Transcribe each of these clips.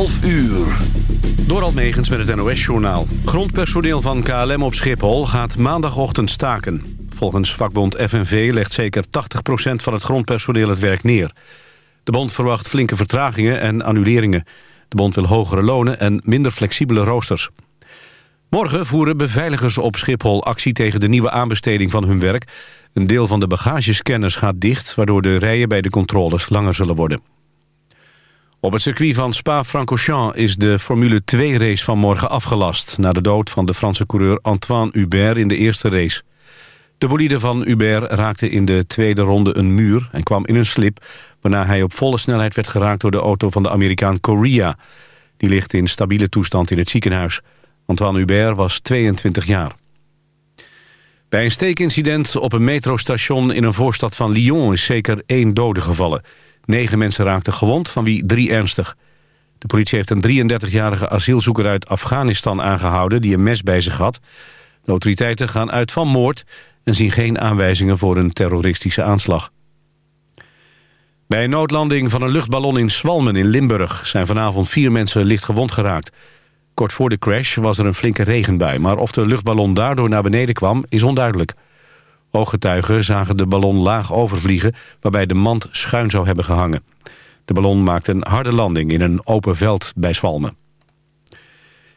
12 uur. Door Almegens met het NOS-journaal. Grondpersoneel van KLM op Schiphol gaat maandagochtend staken. Volgens vakbond FNV legt zeker 80% van het grondpersoneel het werk neer. De bond verwacht flinke vertragingen en annuleringen. De bond wil hogere lonen en minder flexibele roosters. Morgen voeren beveiligers op Schiphol actie tegen de nieuwe aanbesteding van hun werk. Een deel van de bagagescanners gaat dicht... waardoor de rijen bij de controles langer zullen worden. Op het circuit van Spa-Francorchamps is de Formule 2-race van morgen afgelast... na de dood van de Franse coureur Antoine Hubert in de eerste race. De bolide van Hubert raakte in de tweede ronde een muur en kwam in een slip... waarna hij op volle snelheid werd geraakt door de auto van de Amerikaan Korea. Die ligt in stabiele toestand in het ziekenhuis. Antoine Hubert was 22 jaar. Bij een steekincident op een metrostation in een voorstad van Lyon... is zeker één dode gevallen... Negen mensen raakten gewond, van wie drie ernstig. De politie heeft een 33-jarige asielzoeker uit Afghanistan aangehouden... die een mes bij zich had. De autoriteiten gaan uit van moord... en zien geen aanwijzingen voor een terroristische aanslag. Bij een noodlanding van een luchtballon in Swalmen in Limburg... zijn vanavond vier mensen licht gewond geraakt. Kort voor de crash was er een flinke regenbui... maar of de luchtballon daardoor naar beneden kwam, is onduidelijk. Ooggetuigen zagen de ballon laag overvliegen... waarbij de mand schuin zou hebben gehangen. De ballon maakte een harde landing in een open veld bij Zwalmen.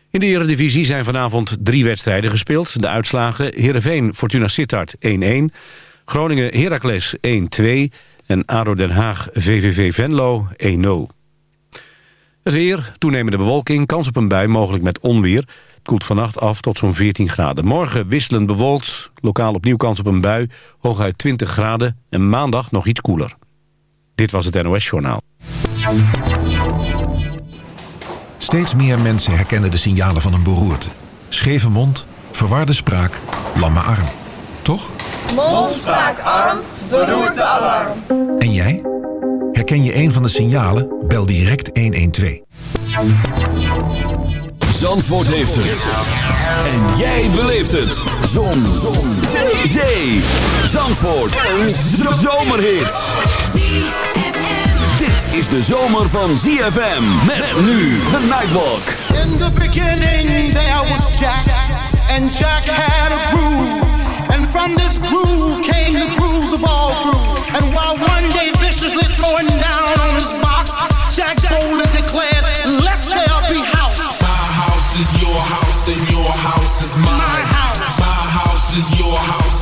In de Eredivisie zijn vanavond drie wedstrijden gespeeld. De uitslagen Heerenveen Fortuna Sittard 1-1... Groningen Heracles 1-2... en ADO Den Haag VVV Venlo 1-0. Het weer, toenemende bewolking, kans op een bui, mogelijk met onweer koelt vannacht af tot zo'n 14 graden. Morgen wisselend bewolkt, lokaal opnieuw kans op een bui, hooguit 20 graden en maandag nog iets koeler. Dit was het NOS Journaal. Steeds meer mensen herkennen de signalen van een beroerte. Scheve mond, verwarde spraak, lamme arm. Toch? Mond, spraak, arm, beroerte, alarm. En jij? Herken je een van de signalen? Bel direct 112. Zandvoort heeft het. En jij beleeft het. Zon. Zon. Zee. Zee. Zandvoort. Een zomerhit. Dit is de zomer van ZFM. Met nu de Nightwalk. In the beginning there was Jack. And Jack had a groove. And from this groove came the grooves of all grooves. And while one day viciously throwing down on his box, Jack declared,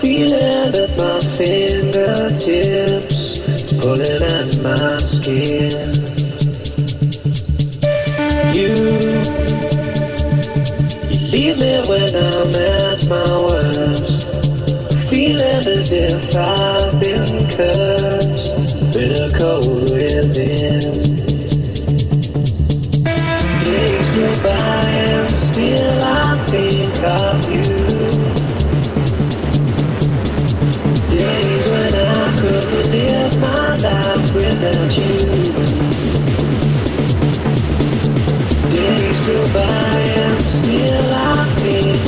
Feeling at my fingertips, pulling at my skin. You, you leave me when I'm at my worst. Feeling as if I've been cursed, bitter cold within. Days go by and still I think of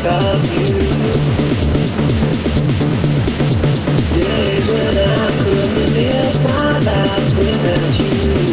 without you. Days when I couldn't live my life without you.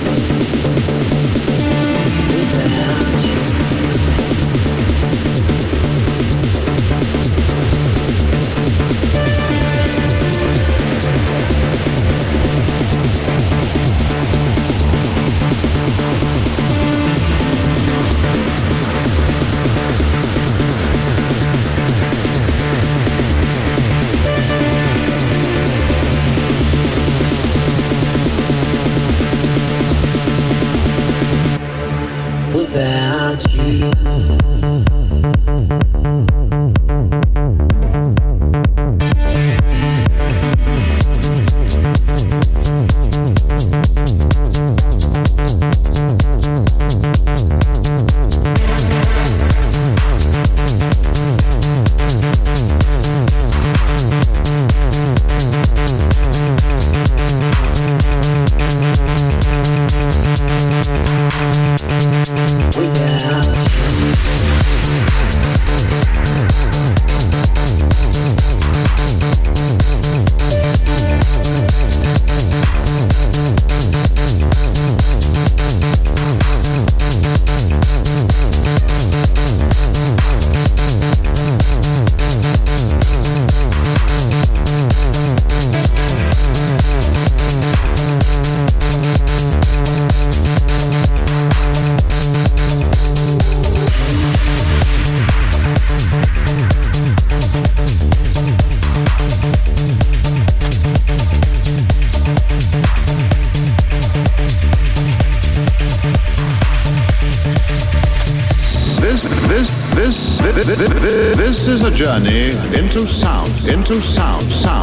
journey into sound, into sound, sound.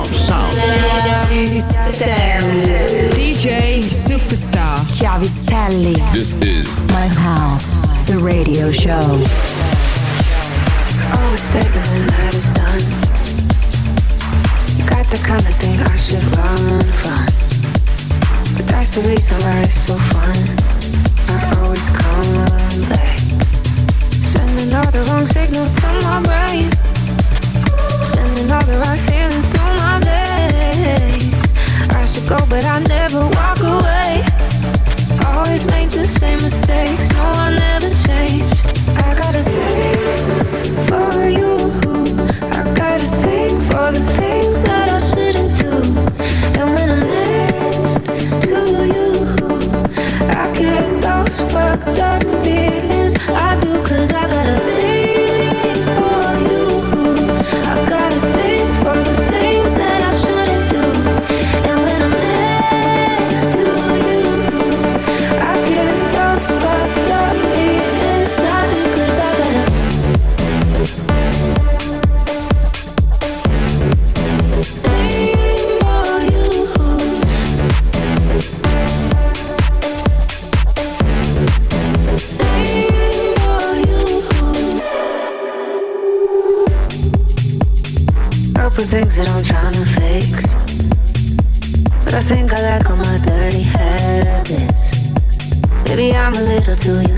to you.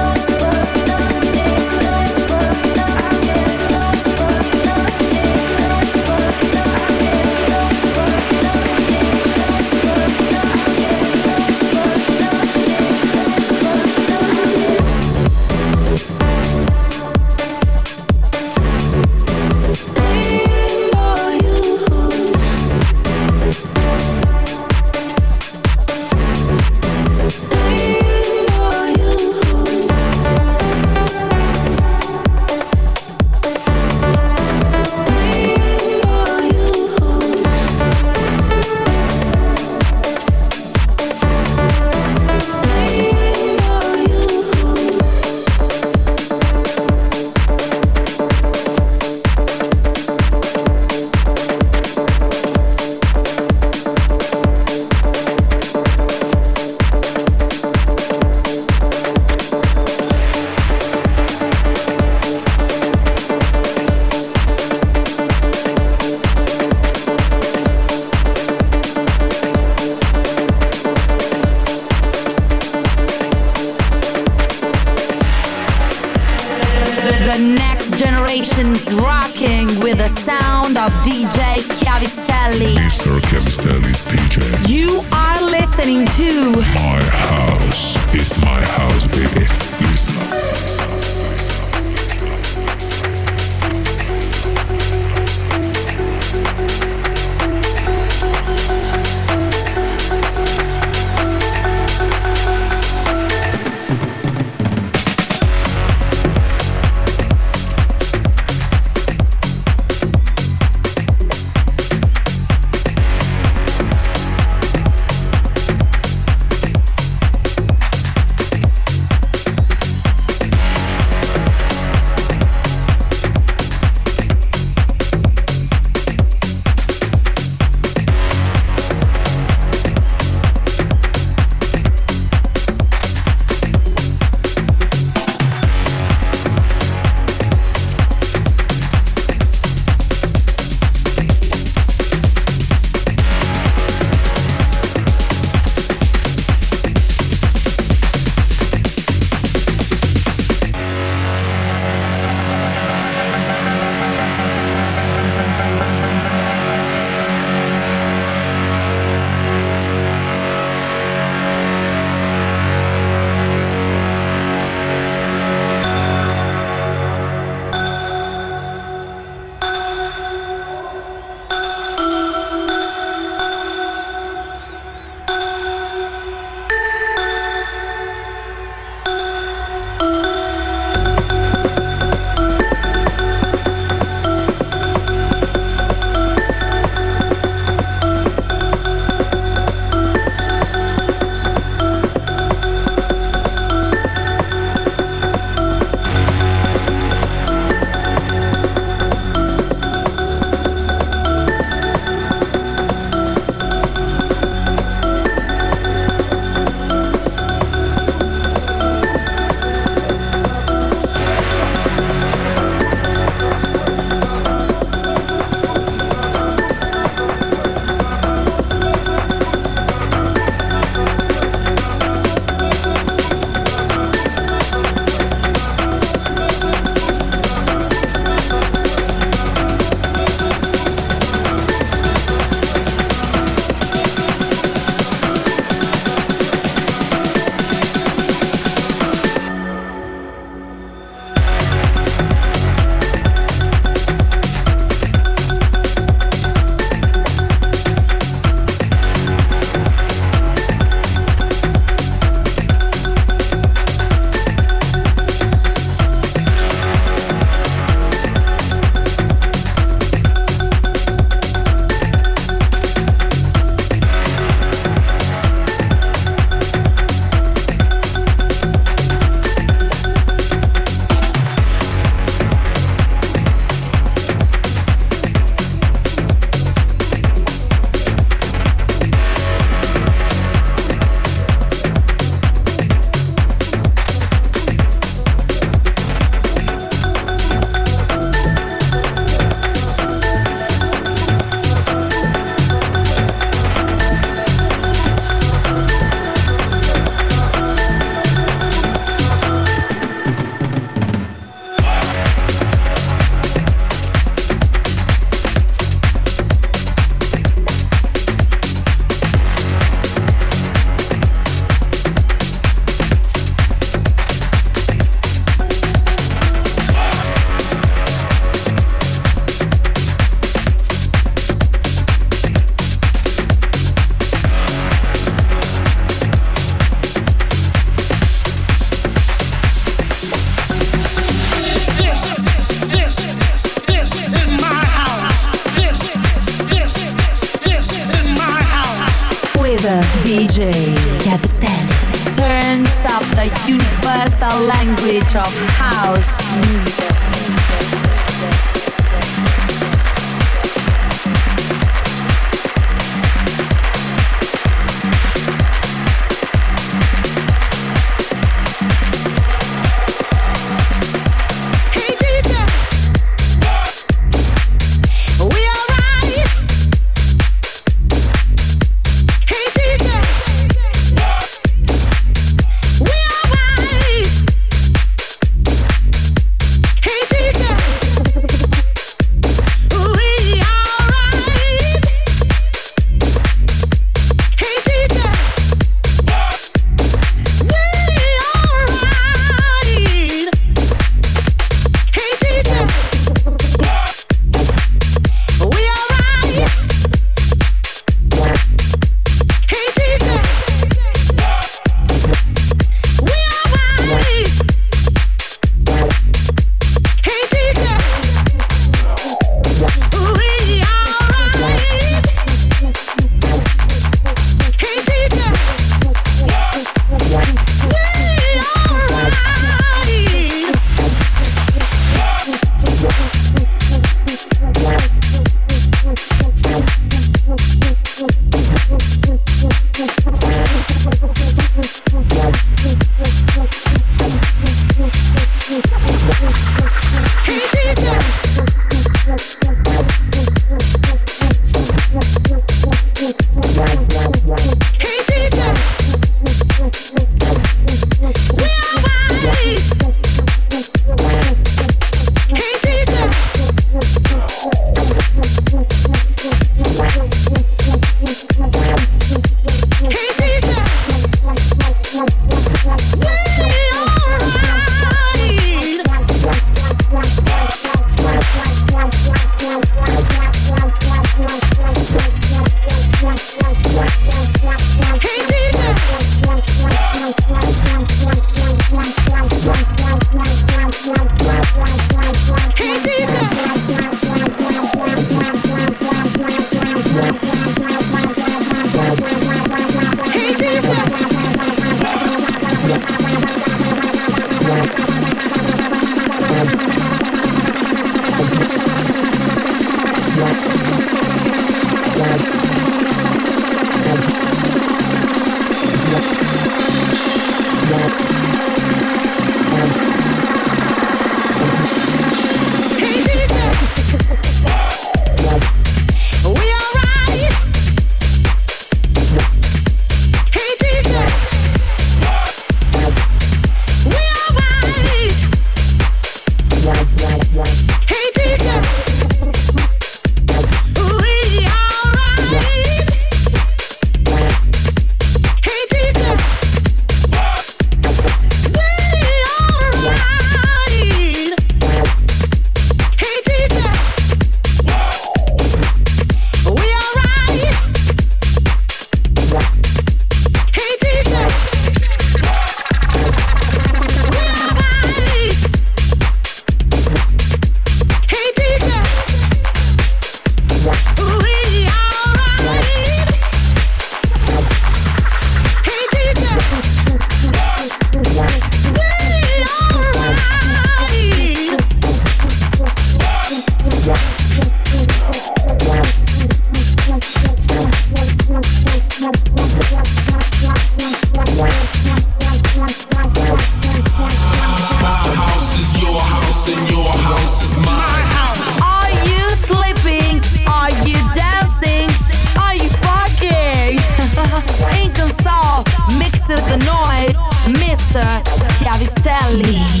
Charlie.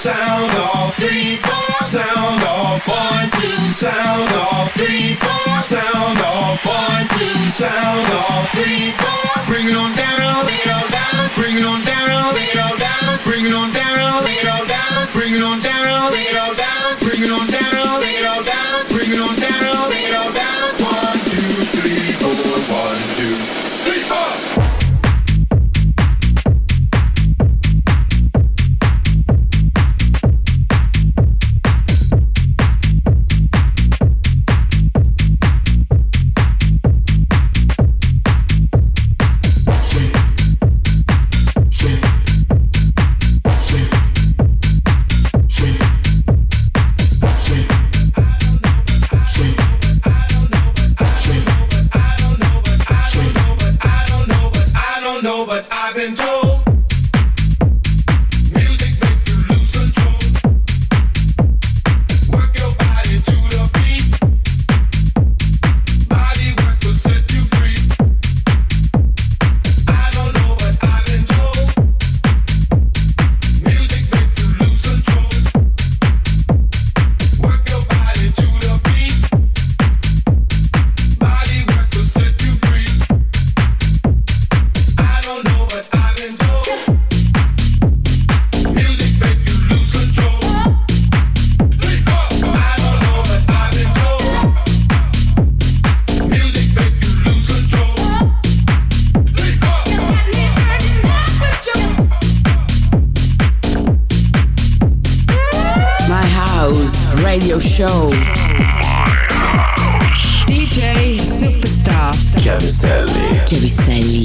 sound off. Three, four, sound off. One, two, sound off. Three, four, sound off. One, two, sound off. Three, four, bring it on down. Bring it on Chiavistelli.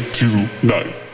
Here tonight.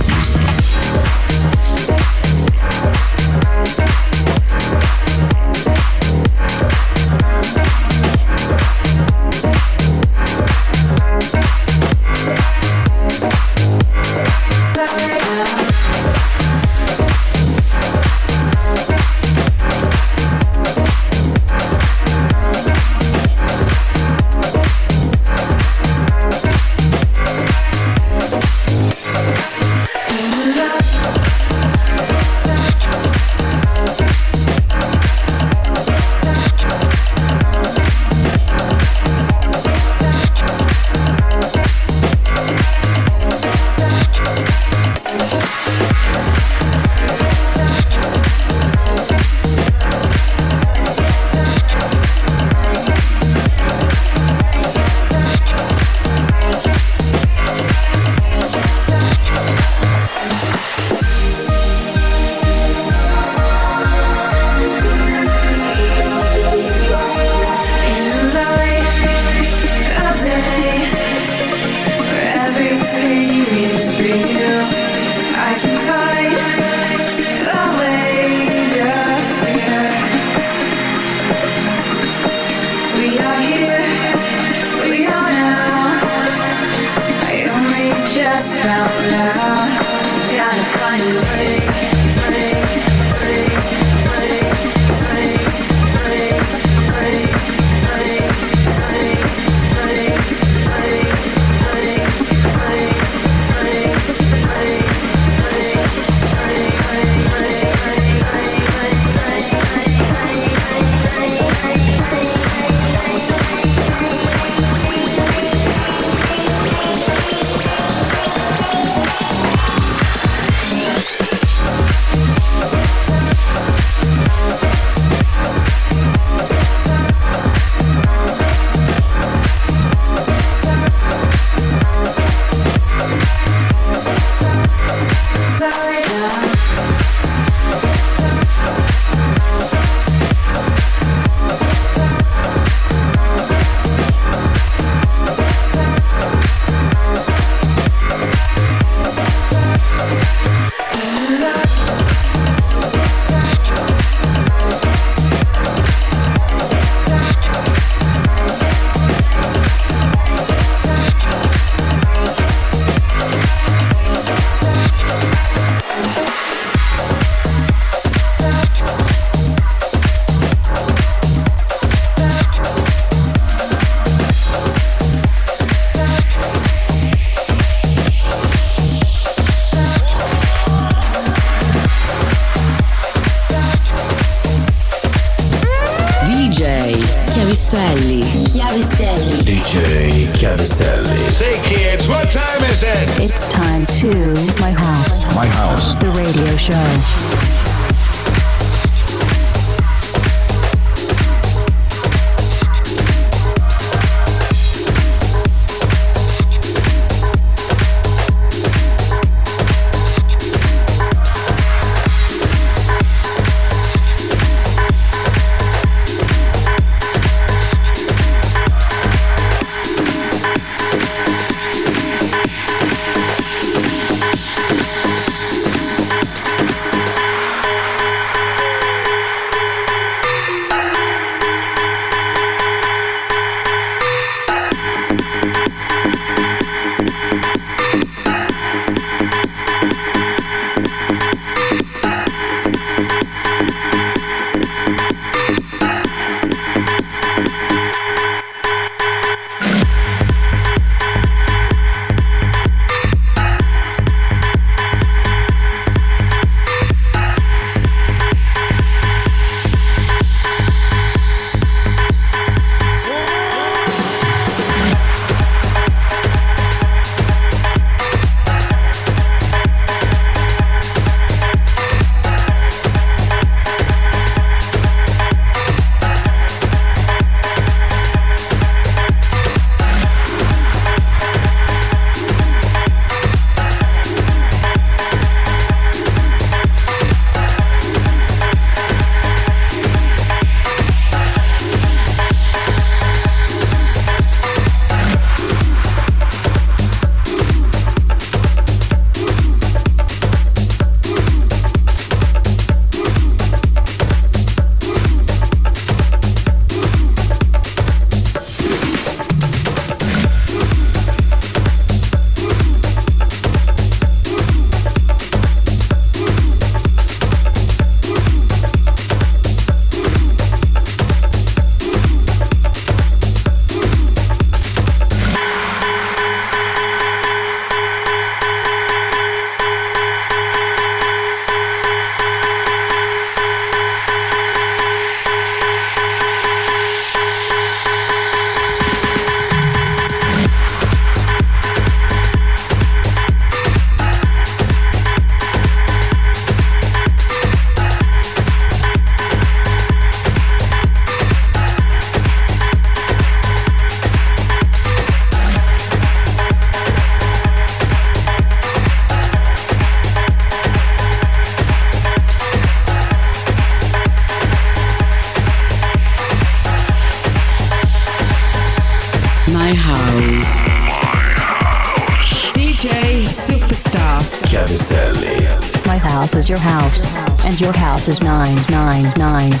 This is nine nine nine.